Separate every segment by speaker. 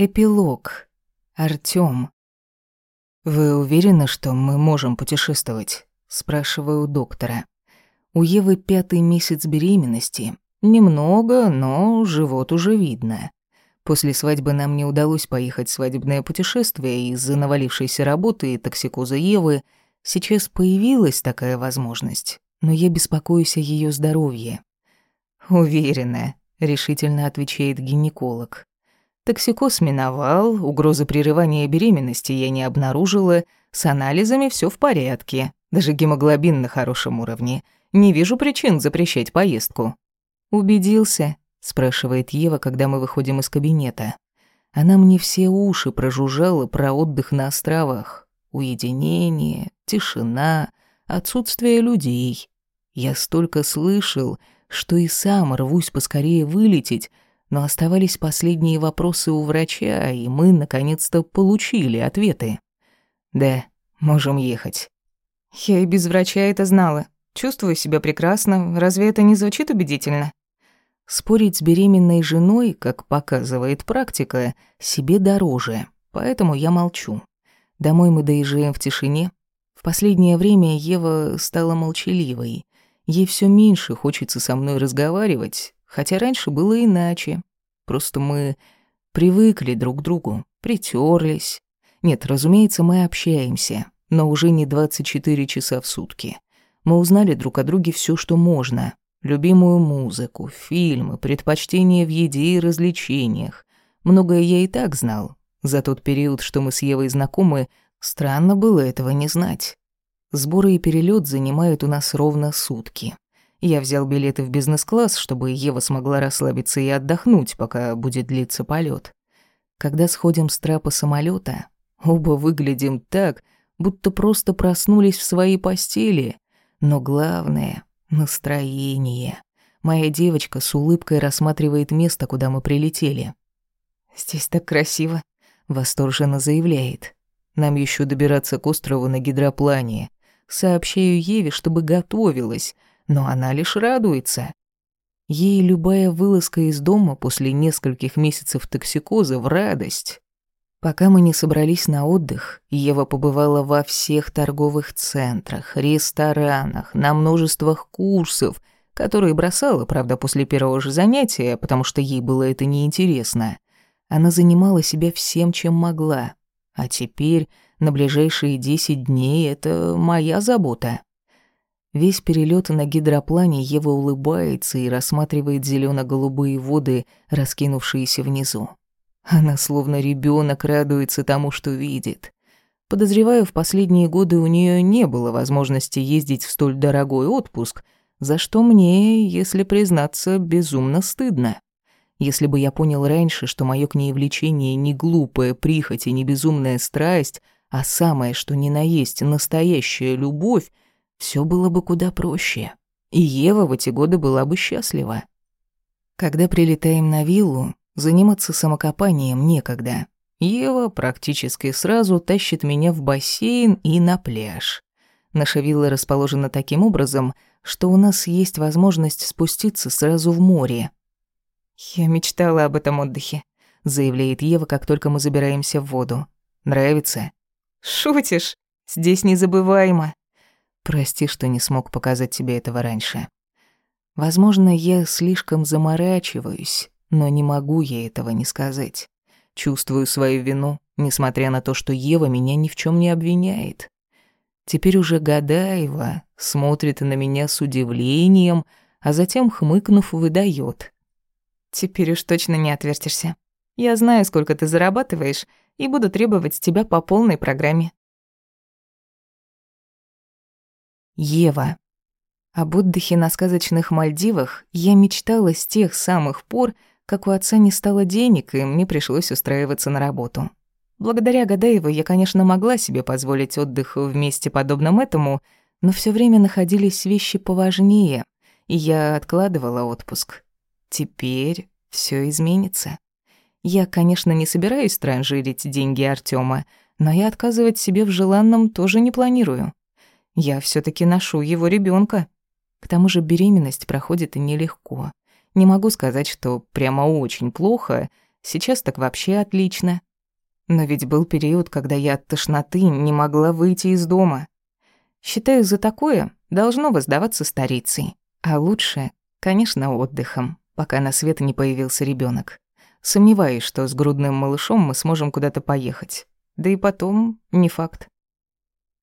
Speaker 1: Эпилог. Артём. «Вы уверены, что мы можем путешествовать?» – спрашиваю у доктора. У Евы пятый месяц беременности. Немного, но живот уже видно. После свадьбы нам не удалось поехать в свадебное путешествие из-за навалившейся работы и токсикоза Евы. Сейчас появилась такая возможность, но я беспокоюсь о её здоровье. «Уверена», — решительно отвечает гинеколог. Токсикоз миновал, угрозы прерывания беременности я не обнаружила, с анализами все в порядке, даже гемоглобин на хорошем уровне. Не вижу причин запрещать поездку. «Убедился?» – спрашивает Ева, когда мы выходим из кабинета. Она мне все уши прожужжала про отдых на островах. Уединение, тишина, отсутствие людей. Я столько слышал, что и сам рвусь поскорее вылететь – но оставались последние вопросы у врача, и мы наконец-то получили ответы. Да, можем ехать.
Speaker 2: Я и без врача это знала. Чувствую себя прекрасно. Разве это не звучит убедительно?
Speaker 1: Спорить с беременной женой, как показывает практика, себе дороже. Поэтому я молчу. Домой мы доезжаем в тишине. В последнее время Ева стала молчаливой. Ей все меньше хочется со мной разговаривать, Хотя раньше было иначе. Просто мы привыкли друг к другу, притерлись. Нет, разумеется, мы общаемся, но уже не 24 часа в сутки. Мы узнали друг о друге все, что можно. Любимую музыку, фильмы, предпочтения в еде и развлечениях. Многое я и так знал. За тот период, что мы с Евой знакомы, странно было этого не знать. Сборы и перелет занимают у нас ровно сутки. Я взял билеты в бизнес-класс, чтобы Ева смогла расслабиться и отдохнуть, пока будет длиться полет. Когда сходим с трапа самолета, оба выглядим так, будто просто проснулись в своей постели. Но главное — настроение. Моя девочка с улыбкой рассматривает место, куда мы прилетели.
Speaker 2: «Здесь так красиво», —
Speaker 1: восторженно заявляет. «Нам еще добираться к острову на гидроплане. Сообщаю Еве, чтобы готовилась» но она лишь радуется. Ей любая вылазка из дома после нескольких месяцев токсикоза в радость. Пока мы не собрались на отдых, Ева побывала во всех торговых центрах, ресторанах, на множествах курсов, которые бросала, правда, после первого же занятия, потому что ей было это неинтересно. Она занимала себя всем, чем могла. А теперь, на ближайшие десять дней, это моя забота. Весь перелет на гидроплане Ева улыбается и рассматривает зелено голубые воды, раскинувшиеся внизу. Она словно ребенок радуется тому, что видит. Подозреваю, в последние годы у нее не было возможности ездить в столь дорогой отпуск, за что мне, если признаться, безумно стыдно. Если бы я понял раньше, что мое к ней влечение не глупая прихоть и не безумная страсть, а самое, что ни на есть настоящая любовь, все было бы куда проще. И Ева в эти годы была бы счастлива. Когда прилетаем на виллу, заниматься самокопанием некогда. Ева практически сразу тащит меня в бассейн и на пляж. Наша вилла расположена таким образом, что у нас есть возможность спуститься сразу в море.
Speaker 2: «Я мечтала об этом отдыхе», — заявляет Ева, как только мы забираемся в воду.
Speaker 1: «Нравится?»
Speaker 2: «Шутишь? Здесь незабываемо».
Speaker 1: Прости, что не смог показать тебе этого раньше. Возможно, я слишком заморачиваюсь, но не могу я этого не сказать. Чувствую свою вину, несмотря на то, что Ева меня ни в чем не обвиняет. Теперь уже Гадаева смотрит на меня с удивлением, а затем, хмыкнув, выдает.
Speaker 2: «Теперь уж точно не отвертишься. Я знаю, сколько ты зарабатываешь, и буду требовать с тебя по полной программе.
Speaker 1: Ева. Об отдыхе на сказочных Мальдивах я мечтала с тех самых пор, как у отца не стало денег, и мне пришлось устраиваться на работу. Благодаря Гадаеву я, конечно, могла себе позволить отдых в месте подобном этому, но все время находились вещи поважнее, и я откладывала отпуск. Теперь все изменится. Я, конечно, не собираюсь транжирить деньги Артема, но я отказывать себе в желанном тоже не планирую. Я все таки ношу его ребенка. К тому же беременность проходит нелегко. Не могу сказать, что прямо очень плохо. Сейчас так вообще отлично. Но ведь был период, когда я от тошноты не могла выйти из дома. Считаю, за такое должно воздаваться старицей. А лучше, конечно, отдыхом, пока на свет не появился ребенок. Сомневаюсь, что с грудным малышом мы сможем куда-то поехать. Да и потом, не факт.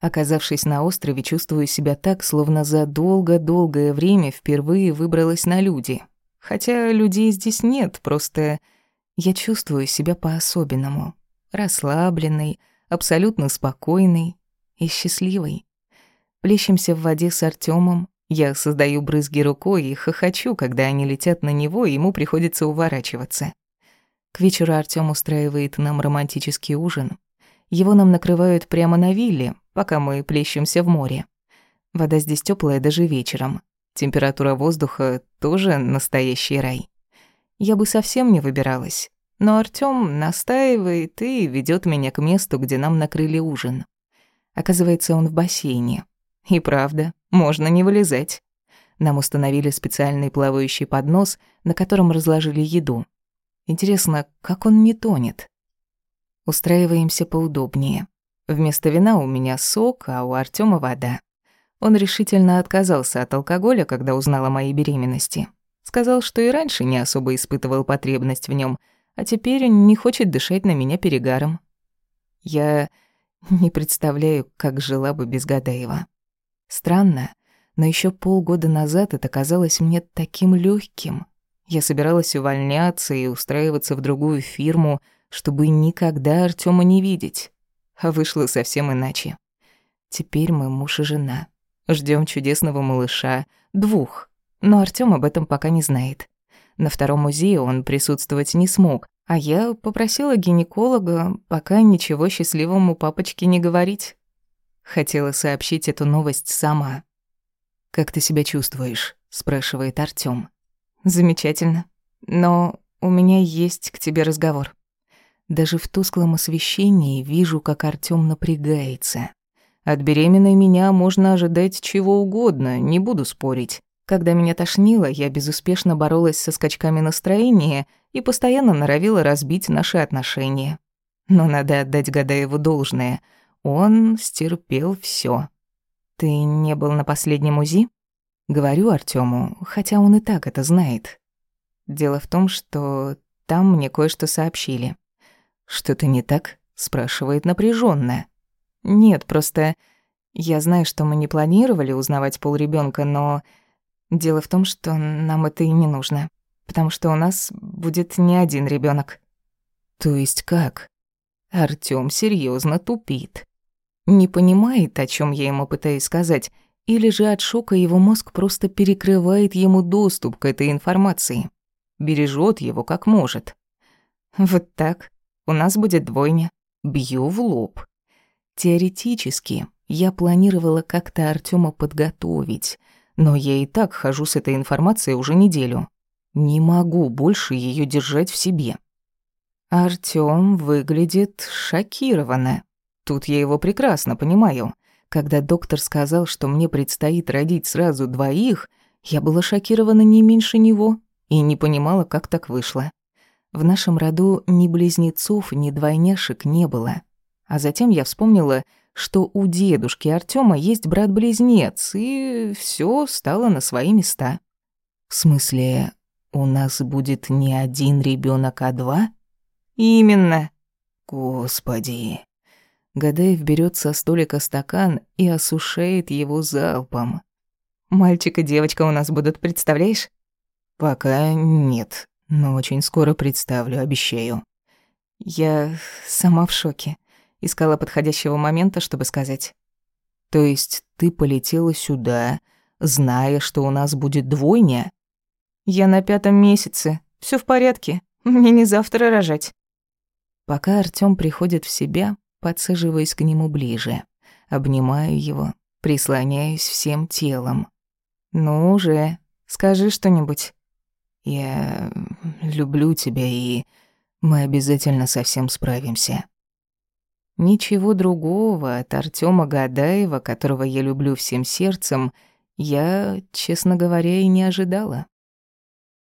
Speaker 1: Оказавшись на острове, чувствую себя так, словно за долго-долгое время впервые выбралась на люди. Хотя людей здесь нет, просто я чувствую себя по-особенному. Расслабленной, абсолютно спокойной и счастливой. Плещемся в воде с Артемом. Я создаю брызги рукой и хохочу, когда они летят на него, и ему приходится уворачиваться. К вечеру Артём устраивает нам романтический ужин. Его нам накрывают прямо на вилле, пока мы плещемся в море. Вода здесь теплая даже вечером. Температура воздуха тоже настоящий рай. Я бы совсем не выбиралась, но Артём настаивает и ведёт меня к месту, где нам накрыли ужин. Оказывается, он в бассейне. И правда, можно не вылезать. Нам установили специальный плавающий поднос, на котором разложили еду. Интересно, как он не тонет? Устраиваемся поудобнее. Вместо вина у меня сок, а у Артема вода. Он решительно отказался от алкоголя, когда узнал о моей беременности. Сказал, что и раньше не особо испытывал потребность в нем, а теперь не хочет дышать на меня перегаром. Я не представляю, как жила бы без Гадаева. Странно, но еще полгода назад это казалось мне таким легким. Я собиралась увольняться и устраиваться в другую фирму, чтобы никогда Артема не видеть. А вышло совсем иначе. Теперь мы муж и жена. Ждем чудесного малыша, двух. Но Артём об этом пока не знает. На втором музее он присутствовать не смог, а я попросила гинеколога пока ничего счастливому папочке не говорить. Хотела сообщить эту новость сама. «Как ты себя чувствуешь?» – спрашивает Артём. «Замечательно. Но у меня есть к тебе разговор». Даже в тусклом освещении вижу, как Артём напрягается. От беременной меня можно ожидать чего угодно, не буду спорить. Когда меня тошнило, я безуспешно боролась со скачками настроения и постоянно норовила разбить наши отношения. Но надо отдать Гадаеву должное. Он стерпел всё. «Ты не был на последнем УЗИ?» Говорю Артёму, хотя он и так это знает. Дело в том, что там мне кое-что сообщили. «Что-то не так?» — спрашивает напряженно. «Нет, просто я знаю, что мы не планировали узнавать пол ребенка, но дело в том, что нам это и не нужно, потому что у нас будет не один ребенок. «То есть как?» Артём серьезно тупит. Не понимает, о чем я ему пытаюсь сказать, или же от шока его мозг просто перекрывает ему доступ к этой информации. Бережет его как может. Вот так. У нас будет двойня. Бью в лоб. Теоретически, я планировала как-то Артема подготовить, но я и так хожу с этой информацией уже неделю. Не могу больше ее держать в себе. Артём выглядит шокированно. Тут я его прекрасно понимаю. Когда доктор сказал, что мне предстоит родить сразу двоих, я была шокирована не меньше него и не понимала, как так вышло. В нашем роду ни близнецов, ни двойняшек не было. А затем я вспомнила, что у дедушки Артема есть брат-близнец, и все стало на свои места. В смысле, у нас будет не один ребенок, а два? Именно. Господи. Гадаев берет со столика стакан и осушает его залпом. Мальчик и девочка у нас будут, представляешь? Пока нет, но очень скоро представлю, обещаю. Я сама в шоке. Искала подходящего момента, чтобы сказать. То есть ты полетела сюда, зная, что у нас будет двойня? Я на пятом месяце. Все в порядке. Мне не завтра рожать. Пока Артём приходит в себя, подсаживаюсь к нему ближе. Обнимаю его, прислоняюсь всем телом. «Ну уже, скажи что-нибудь». «Я люблю тебя, и мы обязательно со всем справимся». Ничего другого от Артёма Гадаева, которого я люблю всем сердцем, я, честно говоря, и не ожидала.